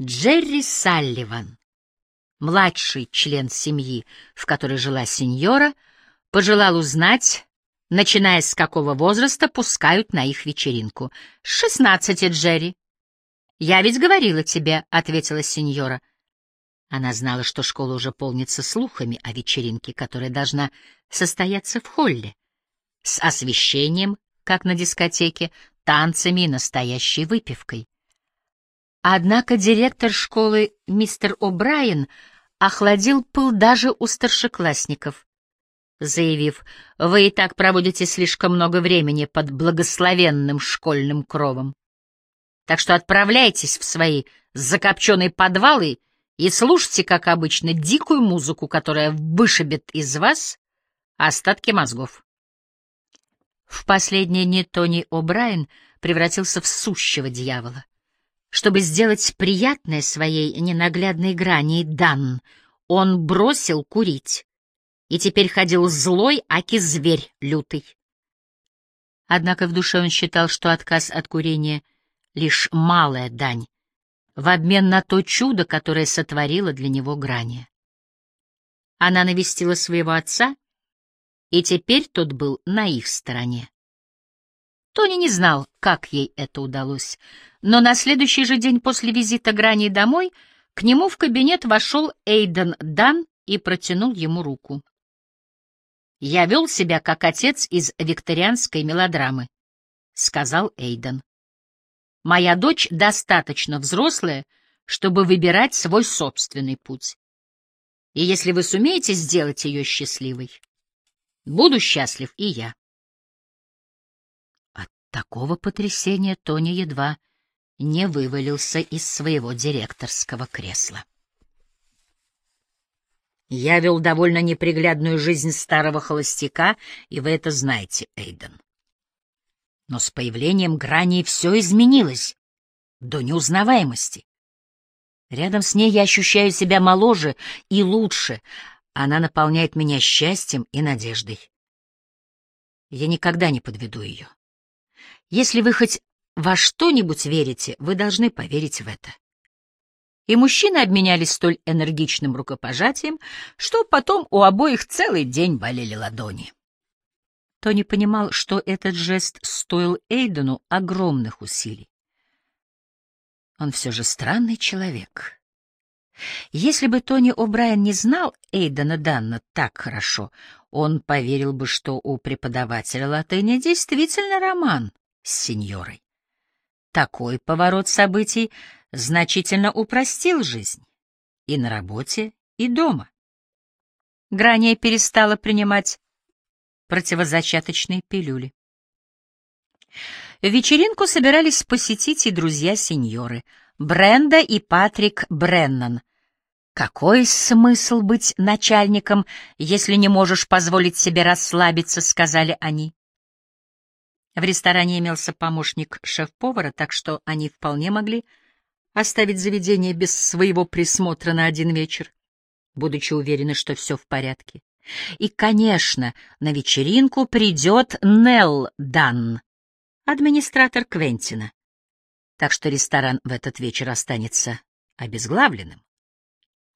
Джерри Салливан, младший член семьи, в которой жила сеньора, пожелал узнать, начиная с какого возраста пускают на их вечеринку. «С шестнадцати, Джерри». «Я ведь говорила тебе», — ответила сеньора. Она знала, что школа уже полнится слухами о вечеринке, которая должна состояться в холле, с освещением, как на дискотеке, танцами и настоящей выпивкой. Однако директор школы мистер О'Брайен охладил пыл даже у старшеклассников, заявив, «Вы и так проводите слишком много времени под благословенным школьным кровом. Так что отправляйтесь в свои закопченные подвалы и слушайте, как обычно, дикую музыку, которая вышибет из вас остатки мозгов». В последние дни Тони О'Брайен превратился в сущего дьявола. Чтобы сделать приятное своей ненаглядной грани Дан, он бросил курить и теперь ходил злой, аки зверь лютый. Однако в душе он считал, что отказ от курения — лишь малая дань, в обмен на то чудо, которое сотворило для него грани. Она навестила своего отца, и теперь тот был на их стороне. Тони не знал, как ей это удалось, но на следующий же день после визита Грани домой к нему в кабинет вошел Эйден Дан и протянул ему руку. «Я вел себя как отец из викторианской мелодрамы», — сказал Эйден. «Моя дочь достаточно взрослая, чтобы выбирать свой собственный путь. И если вы сумеете сделать ее счастливой, буду счастлив и я». Такого потрясения Тони едва не вывалился из своего директорского кресла. Я вел довольно неприглядную жизнь старого холостяка, и вы это знаете, Эйден. Но с появлением грани все изменилось до неузнаваемости. Рядом с ней я ощущаю себя моложе и лучше. Она наполняет меня счастьем и надеждой. Я никогда не подведу ее. Если вы хоть во что-нибудь верите, вы должны поверить в это. И мужчины обменялись столь энергичным рукопожатием, что потом у обоих целый день болели ладони. Тони понимал, что этот жест стоил Эйдену огромных усилий. Он все же странный человек. Если бы Тони О'Брайен не знал Эйдена Данна так хорошо, он поверил бы, что у преподавателя латыни действительно роман с сеньорой. Такой поворот событий значительно упростил жизнь и на работе, и дома. Грания перестала принимать противозачаточные пилюли. Вечеринку собирались посетить и друзья сеньоры, Бренда и Патрик Бреннан. Какой смысл быть начальником, если не можешь позволить себе расслабиться, сказали они. В ресторане имелся помощник шеф-повара, так что они вполне могли оставить заведение без своего присмотра на один вечер, будучи уверены, что все в порядке. И, конечно, на вечеринку придет Нелл Дан, администратор Квентина. Так что ресторан в этот вечер останется обезглавленным.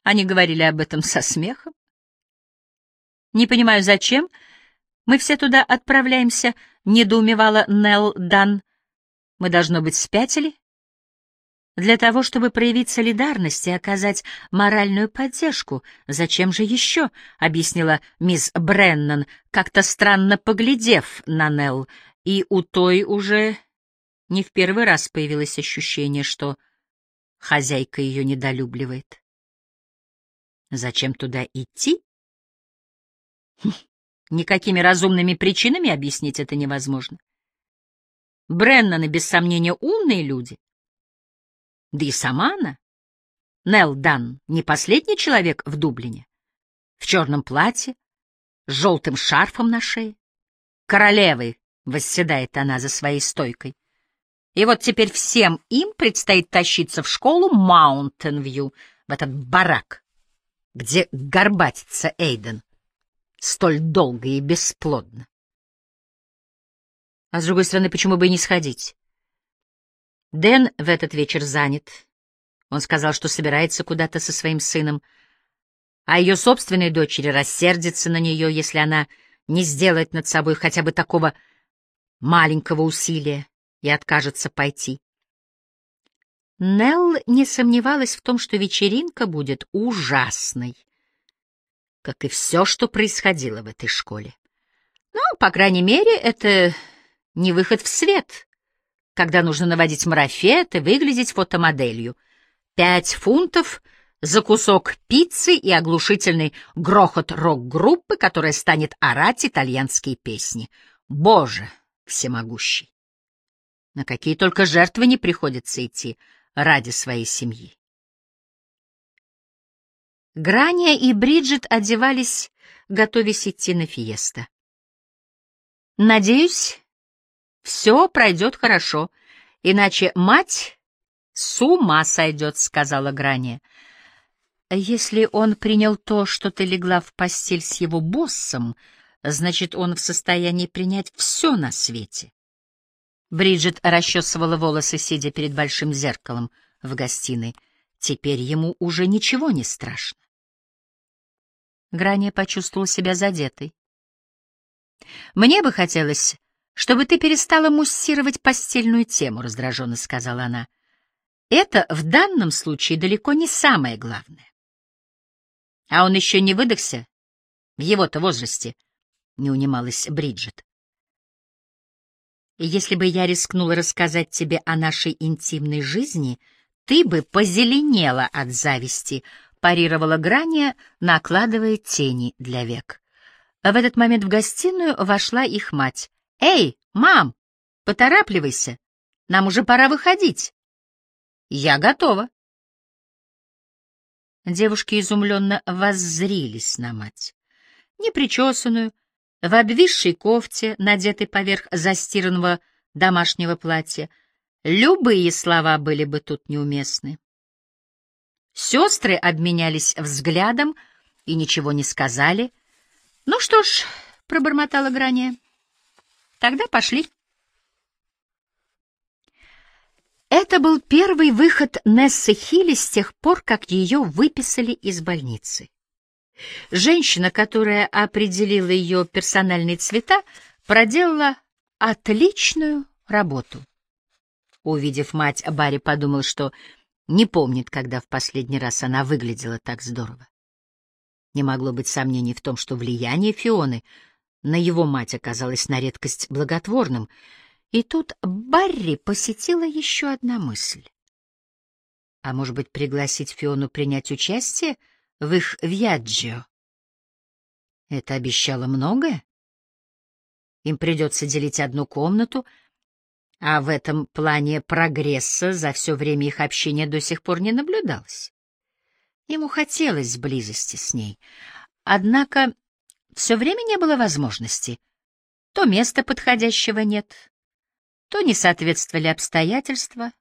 Они говорили об этом со смехом. Не понимаю, зачем, — мы все туда отправляемся, — недоумевала Нелл Дан. Мы, должно быть, спятили? Для того, чтобы проявить солидарность и оказать моральную поддержку. Зачем же еще? — объяснила мисс Бреннан, как-то странно поглядев на Нелл. И у той уже не в первый раз появилось ощущение, что хозяйка ее недолюбливает. Зачем туда идти? Никакими разумными причинами объяснить это невозможно. Бреннаны, без сомнения, умные люди. Да и сама она, Нелл Дан, не последний человек в Дублине. В черном платье, с желтым шарфом на шее. Королевой восседает она за своей стойкой. И вот теперь всем им предстоит тащиться в школу Маунтин-Вью, в этот барак, где горбатится Эйден столь долго и бесплодно. А с другой стороны, почему бы и не сходить? Дэн в этот вечер занят. Он сказал, что собирается куда-то со своим сыном, а ее собственной дочери рассердится на нее, если она не сделает над собой хотя бы такого маленького усилия и откажется пойти. Нелл не сомневалась в том, что вечеринка будет ужасной, как и все, что происходило в этой школе. Но, по крайней мере, это не выход в свет, когда нужно наводить марафет и выглядеть фотомоделью. Пять фунтов за кусок пиццы и оглушительный грохот рок-группы, которая станет орать итальянские песни. Боже всемогущий! На какие только жертвы не приходится идти ради своей семьи. Грания и Бриджит одевались, готовясь идти на фиеста. «Надеюсь, все пройдет хорошо, иначе мать с ума сойдет», — сказала Грания. «Если он принял то, что ты легла в постель с его боссом, значит, он в состоянии принять все на свете». Бриджит расчесывала волосы, сидя перед большим зеркалом в гостиной. Теперь ему уже ничего не страшно. Грания почувствовала себя задетой. «Мне бы хотелось, чтобы ты перестала муссировать постельную тему», — раздраженно сказала она. «Это в данном случае далеко не самое главное». «А он еще не выдохся? В его-то возрасте», — не унималась Бриджит. Если бы я рискнула рассказать тебе о нашей интимной жизни, ты бы позеленела от зависти, парировала Грания, накладывая тени для век. В этот момент в гостиную вошла их мать. «Эй, мам, поторапливайся, нам уже пора выходить». «Я готова». Девушки изумленно воззрились на мать. Непричесанную, в обвисшей кофте, надетой поверх застиранного домашнего платья, любые слова были бы тут неуместны. Сестры обменялись взглядом и ничего не сказали. «Ну что ж», — пробормотала Грания, — «тогда пошли». Это был первый выход Нессы Хилли с тех пор, как ее выписали из больницы. Женщина, которая определила ее персональные цвета, проделала отличную работу. Увидев мать, Барри подумал, что не помнит, когда в последний раз она выглядела так здорово. Не могло быть сомнений в том, что влияние Фионы на его мать оказалось на редкость благотворным, и тут Барри посетила еще одна мысль. А может быть, пригласить Фиону принять участие — в их Вьяджио. Это обещало многое. Им придется делить одну комнату, а в этом плане прогресса за все время их общения до сих пор не наблюдалось. Ему хотелось близости с ней, однако все время не было возможности. То места подходящего нет, то не соответствовали обстоятельства.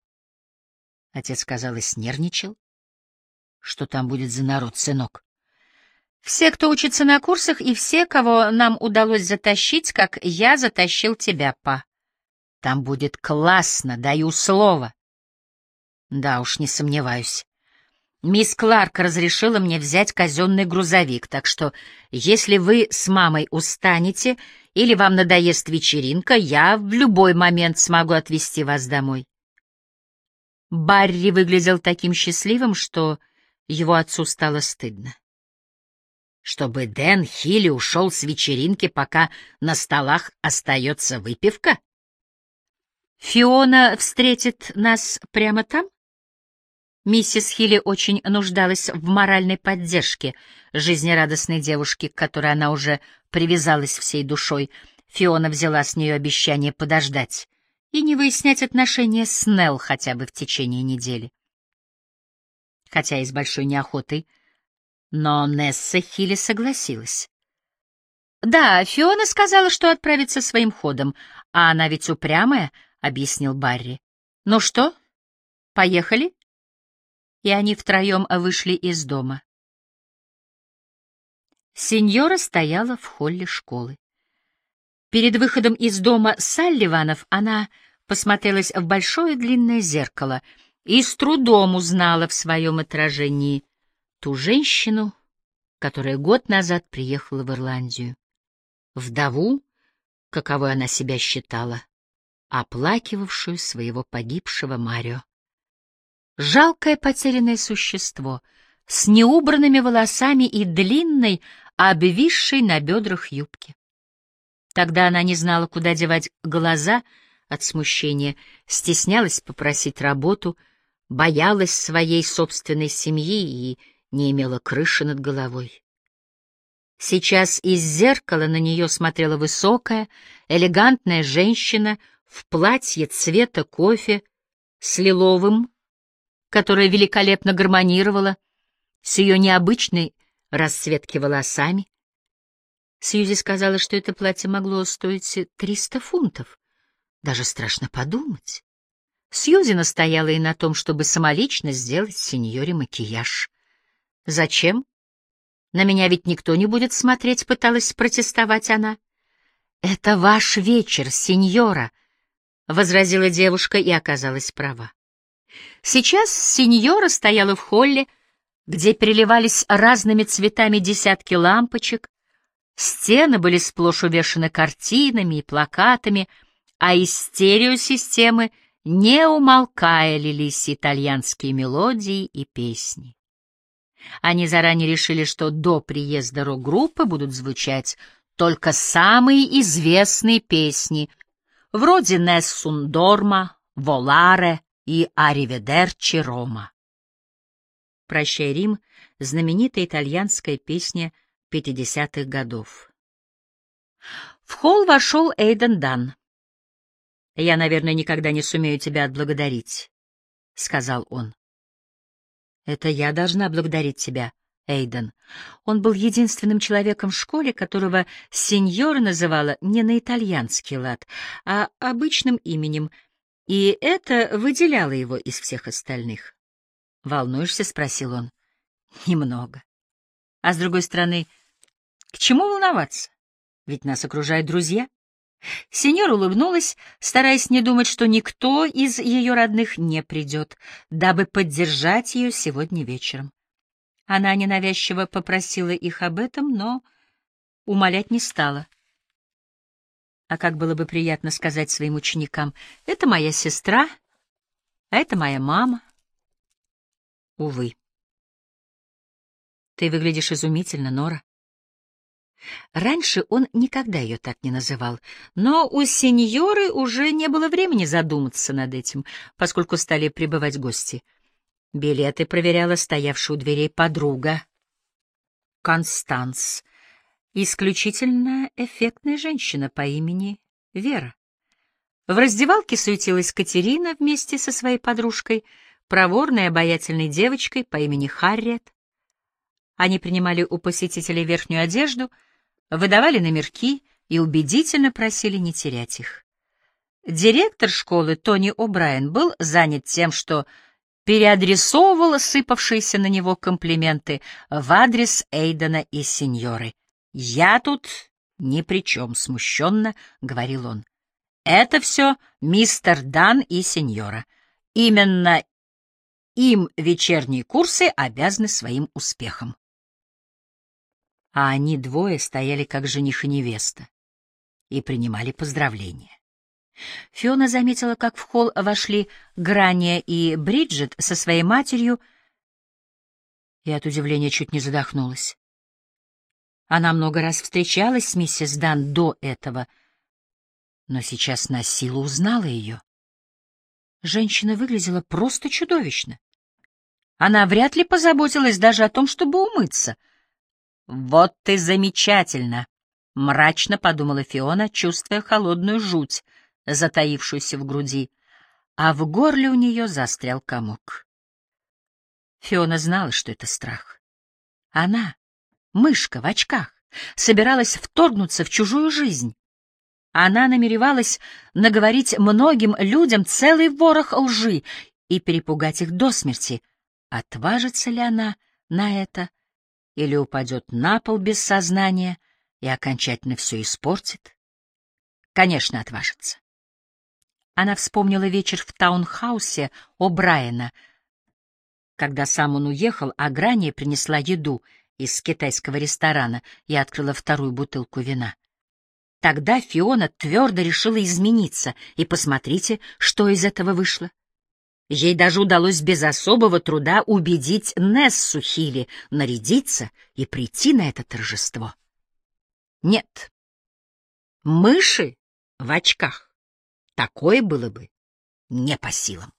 Отец, казалось, нервничал. Что там будет за народ, сынок? Все, кто учится на курсах, и все, кого нам удалось затащить, как я затащил тебя, па. Там будет классно, даю слово. Да уж, не сомневаюсь. Мисс Кларк разрешила мне взять казенный грузовик, так что если вы с мамой устанете или вам надоест вечеринка, я в любой момент смогу отвезти вас домой. Барри выглядел таким счастливым, что его отцу стало стыдно. Чтобы Дэн Хилли ушел с вечеринки, пока на столах остается выпивка? Фиона встретит нас прямо там? Миссис Хилли очень нуждалась в моральной поддержке жизнерадостной девушки, к которой она уже привязалась всей душой. Фиона взяла с нее обещание подождать и не выяснять отношения с Нелл хотя бы в течение недели хотя и с большой неохотой, но Несса Хилли согласилась. «Да, Фиона сказала, что отправится своим ходом, а она ведь упрямая», — объяснил Барри. «Ну что, поехали?» И они втроем вышли из дома. Сеньора стояла в холле школы. Перед выходом из дома Салливанов она посмотрелась в большое длинное зеркало — и с трудом узнала в своем отражении ту женщину, которая год назад приехала в Ирландию. Вдову, каковой она себя считала, оплакивавшую своего погибшего Марио. Жалкое потерянное существо с неубранными волосами и длинной, обвисшей на бедрах юбки. Тогда она не знала, куда девать глаза от смущения, стеснялась попросить работу, боялась своей собственной семьи и не имела крыши над головой. Сейчас из зеркала на нее смотрела высокая, элегантная женщина в платье цвета кофе с лиловым, которое великолепно гармонировало с ее необычной расцветки волосами. Сьюзи сказала, что это платье могло стоить триста фунтов. Даже страшно подумать. Сьюзи настояла и на том, чтобы самолично сделать сеньоре макияж. «Зачем? На меня ведь никто не будет смотреть», — пыталась протестовать она. «Это ваш вечер, сеньора», — возразила девушка и оказалась права. Сейчас сеньора стояла в холле, где переливались разными цветами десятки лампочек, стены были сплошь увешаны картинами и плакатами, а из стереосистемы, не умолкая, лились итальянские мелодии и песни. Они заранее решили, что до приезда рок-группы будут звучать только самые известные песни, вроде «Нессун Дорма», «Воларе», и «Ариведерчи Рома». «Прощай, Рим» — знаменитая итальянская песня 50-х годов. В холл вошел Эйден Дан. «Я, наверное, никогда не сумею тебя отблагодарить», — сказал он. «Это я должна благодарить тебя, Эйден. Он был единственным человеком в школе, которого сеньора называла не на итальянский лад, а обычным именем — и это выделяло его из всех остальных. «Волнуешься?» — спросил он. «Немного. А с другой стороны, к чему волноваться? Ведь нас окружают друзья». Сеньор улыбнулась, стараясь не думать, что никто из ее родных не придет, дабы поддержать ее сегодня вечером. Она ненавязчиво попросила их об этом, но умолять не стала. А как было бы приятно сказать своим ученикам, это моя сестра, а это моя мама. Увы. Ты выглядишь изумительно, Нора. Раньше он никогда ее так не называл, но у сеньоры уже не было времени задуматься над этим, поскольку стали прибывать гости. Билеты проверяла стоявшая у дверей подруга. Констанс — исключительно эффектная женщина по имени Вера. В раздевалке суетилась Катерина вместе со своей подружкой, проворной обаятельной девочкой по имени Харриет. Они принимали у посетителей верхнюю одежду, выдавали номерки и убедительно просили не терять их. Директор школы Тони О'Брайен был занят тем, что переадресовывал сыпавшиеся на него комплименты в адрес Эйдена и сеньоры — «Я тут ни при чем», — смущенно говорил он. «Это все мистер Дан и сеньора. Именно им вечерние курсы обязаны своим успехом». А они двое стояли как жених и невеста и принимали поздравления. Фиона заметила, как в холл вошли Грания и Бриджит со своей матерью, и от удивления чуть не задохнулась. Она много раз встречалась с миссис Дан до этого, но сейчас на силу узнала ее. Женщина выглядела просто чудовищно. Она вряд ли позаботилась даже о том, чтобы умыться. «Вот ты замечательно!» — мрачно подумала Фиона, чувствуя холодную жуть, затаившуюся в груди, а в горле у нее застрял комок. Фиона знала, что это страх. Она, мышка в очках, собиралась вторгнуться в чужую жизнь. Она намеревалась наговорить многим людям целый ворох лжи и перепугать их до смерти. Отважится ли она на это или упадет на пол без сознания и окончательно все испортит? Конечно, отважится. Она вспомнила вечер в таунхаусе О'Брайена, когда сам он уехал, а Грания принесла еду из китайского ресторана и открыла вторую бутылку вина. Тогда Фиона твердо решила измениться, и посмотрите, что из этого вышло. Ей даже удалось без особого труда убедить Нессу Хилли нарядиться и прийти на это торжество. Нет, мыши в очках Такое было бы не по силам.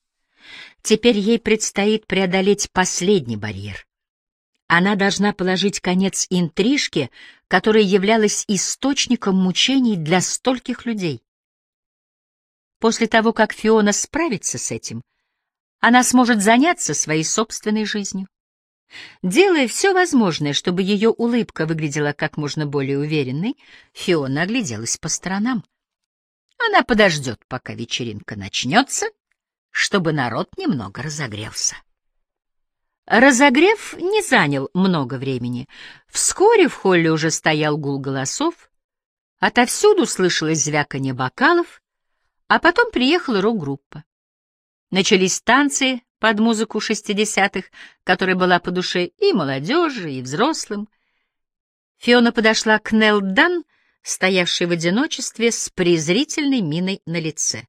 Теперь ей предстоит преодолеть последний барьер. Она должна положить конец интрижке, которая являлась источником мучений для стольких людей. После того, как Фиона справится с этим, она сможет заняться своей собственной жизнью. Делая все возможное, чтобы ее улыбка выглядела как можно более уверенной, Фиона огляделась по сторонам. Она подождет, пока вечеринка начнется, чтобы народ немного разогрелся. Разогрев не занял много времени. Вскоре в холле уже стоял гул голосов, отовсюду слышалось звяканье бокалов, а потом приехала рок-группа. Начались танцы под музыку шестидесятых, которая была по душе и молодежи, и взрослым. Фиона подошла к Нелл Дан, стоявший в одиночестве с презрительной миной на лице.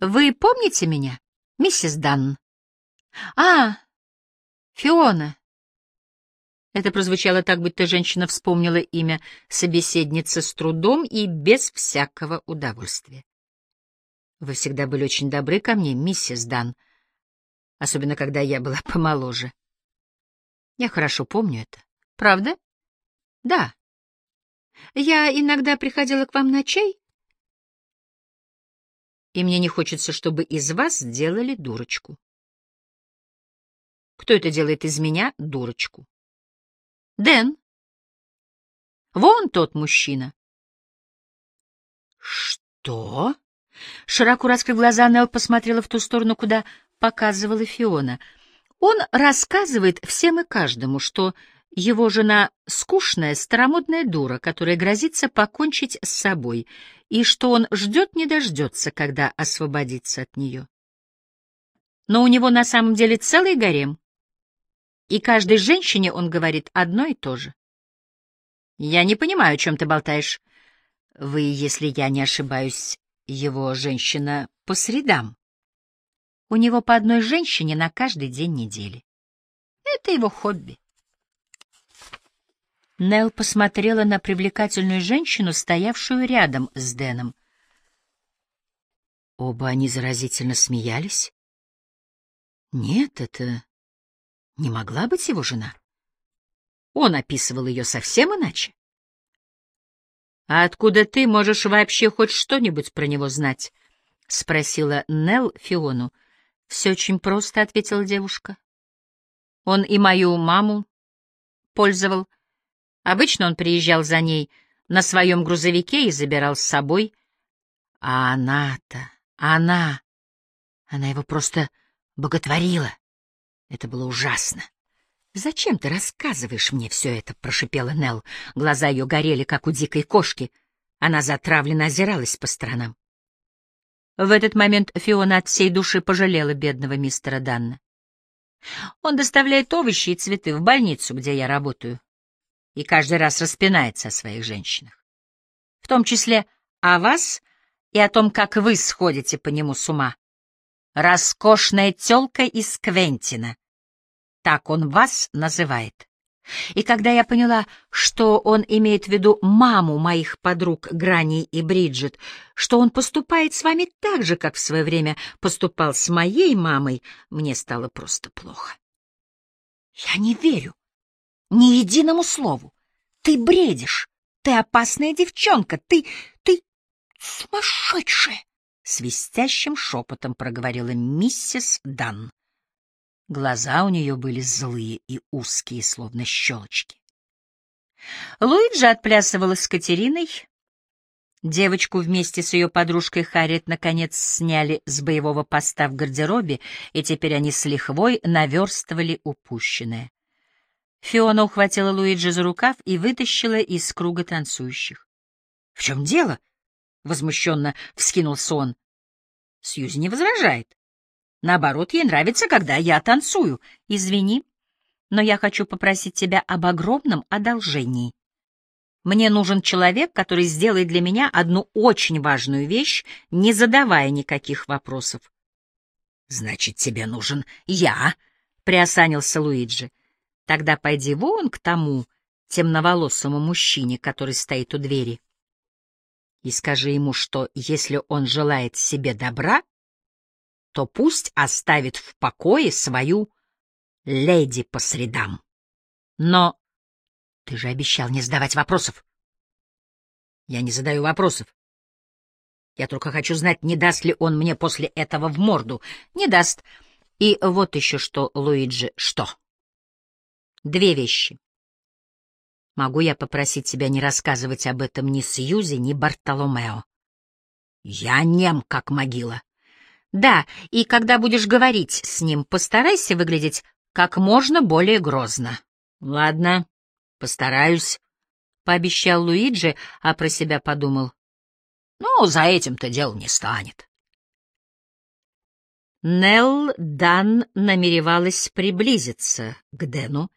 «Вы помните меня, миссис Данн?» «А, Фиона!» Это прозвучало так, будто женщина вспомнила имя собеседницы с трудом и без всякого удовольствия. «Вы всегда были очень добры ко мне, миссис Дан, особенно когда я была помоложе. Я хорошо помню это. Правда? Да. Я иногда приходила к вам на чай, и мне не хочется, чтобы из вас сделали дурочку. Кто это делает из меня дурочку? Дэн. Вон тот мужчина. Что? Широко раскрыв глаза, Нелл посмотрела в ту сторону, куда показывала Фиона. Он рассказывает всем и каждому, что его жена — скучная, старомодная дура, которая грозится покончить с собой, и что он ждет не дождется, когда освободится от нее. Но у него на самом деле целый гарем, и каждой женщине он говорит одно и то же. «Я не понимаю, о чем ты болтаешь. Вы, если я не ошибаюсь, его женщина по средам. У него по одной женщине на каждый день недели. Это его хобби. Нел посмотрела на привлекательную женщину, стоявшую рядом с Дэном. Оба они заразительно смеялись. Нет, это не могла быть его жена. Он описывал ее совсем иначе. «А откуда ты можешь вообще хоть что-нибудь про него знать?» — спросила Нел Фиону. «Все очень просто», — ответила девушка. «Он и мою маму пользовал, Обычно он приезжал за ней на своем грузовике и забирал с собой. А она-то, она... Она его просто боготворила. Это было ужасно. «Зачем ты рассказываешь мне все это?» — прошипела Нелл. Глаза ее горели, как у дикой кошки. Она затравленно озиралась по сторонам. В этот момент Фиона от всей души пожалела бедного мистера Данна. Он доставляет овощи и цветы в больницу, где я работаю и каждый раз распинается о своих женщинах. В том числе о вас и о том, как вы сходите по нему с ума. Роскошная тёлка из Квентина. Так он вас называет. И когда я поняла, что он имеет в виду маму моих подруг Грани и Бриджит, что он поступает с вами так же, как в свое время поступал с моей мамой, мне стало просто плохо. Я не верю, ни единому слову. Ты бредишь. Ты опасная девчонка. Ты... ты сумасшедшая. Свистящим шепотом проговорила миссис Дан. Глаза у нее были злые и узкие, словно щелочки. Луиджи отплясывала с Катериной. Девочку вместе с ее подружкой Харриет наконец сняли с боевого поста в гардеробе, и теперь они с лихвой наверстывали упущенное. Фиона ухватила Луиджи за рукав и вытащила из круга танцующих. — В чем дело? — возмущенно вскинулся он. — Сьюзи не возражает. Наоборот, ей нравится, когда я танцую. Извини, но я хочу попросить тебя об огромном одолжении. Мне нужен человек, который сделает для меня одну очень важную вещь, не задавая никаких вопросов. — Значит, тебе нужен я, — приосанился Луиджи. — Тогда пойди вон к тому темноволосому мужчине, который стоит у двери, и скажи ему, что если он желает себе добра, то пусть оставит в покое свою леди по средам. Но ты же обещал не задавать вопросов. Я не задаю вопросов. Я только хочу знать, не даст ли он мне после этого в морду. Не даст. И вот еще что, Луиджи, что? Две вещи. Могу я попросить тебя не рассказывать об этом ни Сьюзи, ни Бартоломео? Я нем, как могила. Да, и когда будешь говорить с ним, постарайся выглядеть как можно более грозно. Ладно, постараюсь, — пообещал Луиджи, а про себя подумал. Ну, за этим-то дело не станет. Нелл Дан намеревалась приблизиться к Дэну,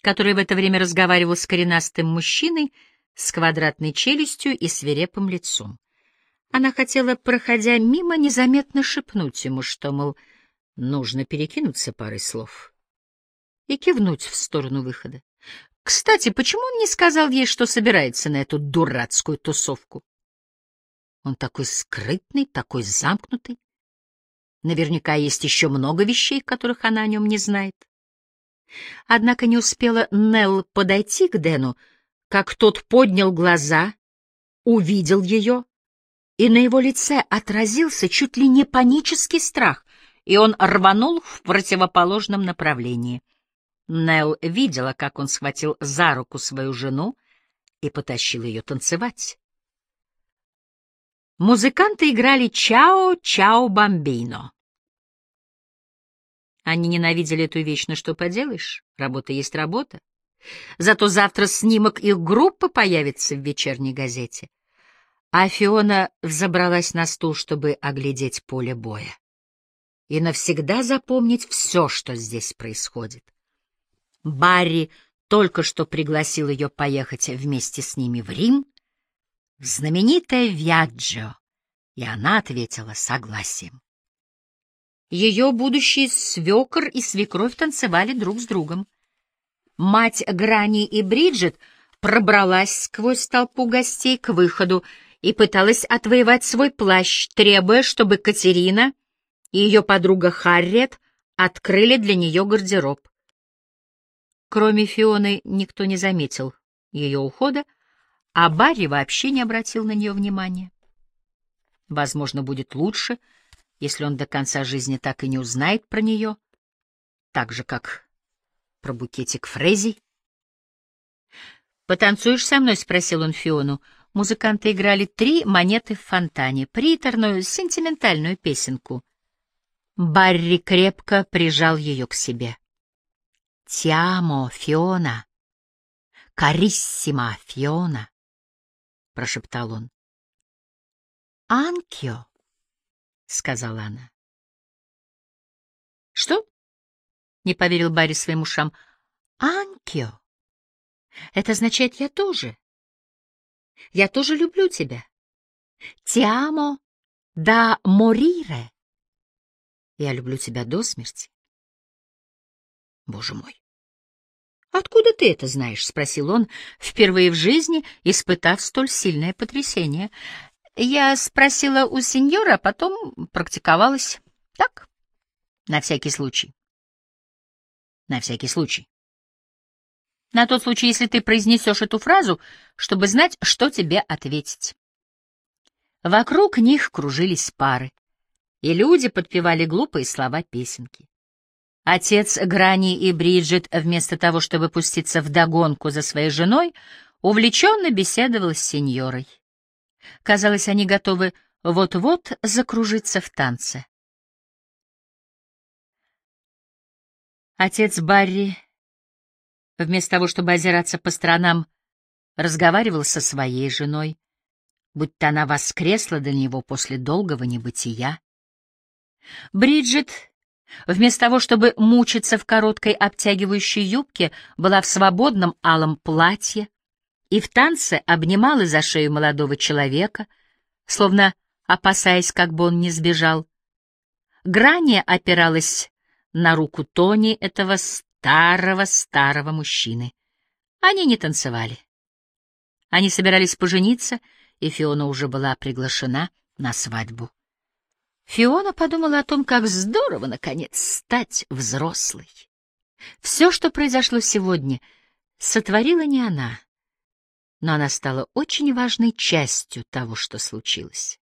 который в это время разговаривал с коренастым мужчиной с квадратной челюстью и свирепым лицом. Она хотела, проходя мимо, незаметно шепнуть ему, что, мол, нужно перекинуться парой слов и кивнуть в сторону выхода. Кстати, почему он не сказал ей, что собирается на эту дурацкую тусовку? Он такой скрытный, такой замкнутый. Наверняка есть еще много вещей, которых она о нем не знает. Однако не успела Нелл подойти к Дэну, как тот поднял глаза, увидел ее, и на его лице отразился чуть ли не панический страх, и он рванул в противоположном направлении. Нелл видела, как он схватил за руку свою жену и потащил ее танцевать. Музыканты играли «Чао-чао бомбино». Они ненавидели эту вещь, но что поделаешь, работа есть работа. Зато завтра снимок их группы появится в вечерней газете. А Фиона взобралась на стул, чтобы оглядеть поле боя. И навсегда запомнить все, что здесь происходит. Барри только что пригласил ее поехать вместе с ними в Рим, в знаменитое Виаджо, и она ответила согласием. Ее будущий свекр и свекровь танцевали друг с другом. Мать Грани и Бриджит пробралась сквозь толпу гостей к выходу и пыталась отвоевать свой плащ, требуя, чтобы Катерина и ее подруга Харриет открыли для нее гардероб. Кроме Фионы никто не заметил ее ухода, а Барри вообще не обратил на нее внимания. Возможно, будет лучше, если он до конца жизни так и не узнает про нее, так же, как про букетик фрезий. «Потанцуешь со мной?» — спросил он Фиону. Музыканты играли три монеты в фонтане, приторную, сентиментальную песенку. Барри крепко прижал ее к себе. «Тиамо, Фиона! Кариссима, Фиона!» — прошептал он. «Анкио», — сказала она. «Что?» — не поверил Барри своим ушам. «Анкио. Это означает «я тоже». Я тоже люблю тебя. Тиамо да морире. Я люблю тебя до смерти. Боже мой. «Откуда ты это знаешь?» — спросил он, впервые в жизни испытав столь сильное потрясение. «Я спросила у сеньора, а потом практиковалась. Так, на всякий случай». «На всякий случай». На тот случай, если ты произнесешь эту фразу, чтобы знать, что тебе ответить. Вокруг них кружились пары, и люди подпевали глупые слова песенки. Отец Грани и Бриджит, вместо того, чтобы пуститься в догонку за своей женой, увлеченно беседовал с сеньорой. Казалось, они готовы вот-вот закружиться в танце. Отец Барри, вместо того, чтобы озираться по сторонам, разговаривал со своей женой, будто она воскресла для него после долгого небытия. Бриджит, вместо того, чтобы мучиться в короткой обтягивающей юбке, была в свободном алом платье и в танце обнимала за шею молодого человека, словно опасаясь, как бы он не сбежал. Грания опиралась на руку Тони, этого старого-старого мужчины. Они не танцевали. Они собирались пожениться, и Фиона уже была приглашена на свадьбу. Фиона подумала о том, как здорово, наконец, стать взрослой. Все, что произошло сегодня, сотворила не она, но она стала очень важной частью того, что случилось.